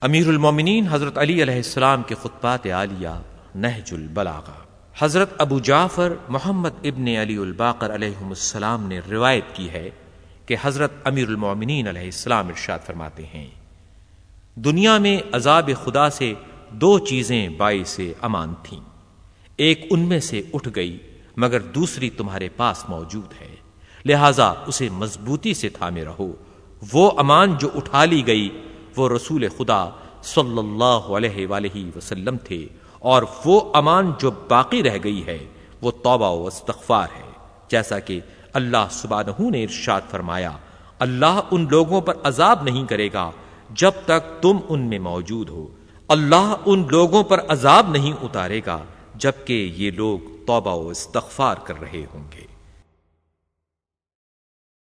امیر المومنین حضرت علی علیہ السلام کے خطبات عالیہ نہج البلاغہ۔ حضرت ابو جعفر محمد ابن علی الباقر علیہ السلام نے روایت کی ہے کہ حضرت امیر المومنین علیہ السلام ارشاد فرماتے ہیں، دنیا میں عذاب خدا سے دو چیزیں باعث امان تھیں۔ ایک ان میں سے اٹھ گئی، مگر دوسری تمہارے پاس موجود ہے۔ لہذا اسے مضبوطی سے تھامے رہو۔ وہ امان جو اٹھا لی گئی وہ رسول خدا صلی اللہ علیہ وآلہ وسلم تھے اور وہ امان جو باقی رہ گئی ہے، وہ توبہ و استغفار ہے۔ جیسا کہ اللہ سبحانہ نے ارشاد فرمایا، اللہ ان لوگوں پر عذاب نہیں کرے گا جب تک تم ان میں موجود ہو۔ اللہ ان لوگوں پر عذاب نہیں اتارے گا جبکہ یہ لوگ توبہ و استغفار کر رہے ہوں گے۔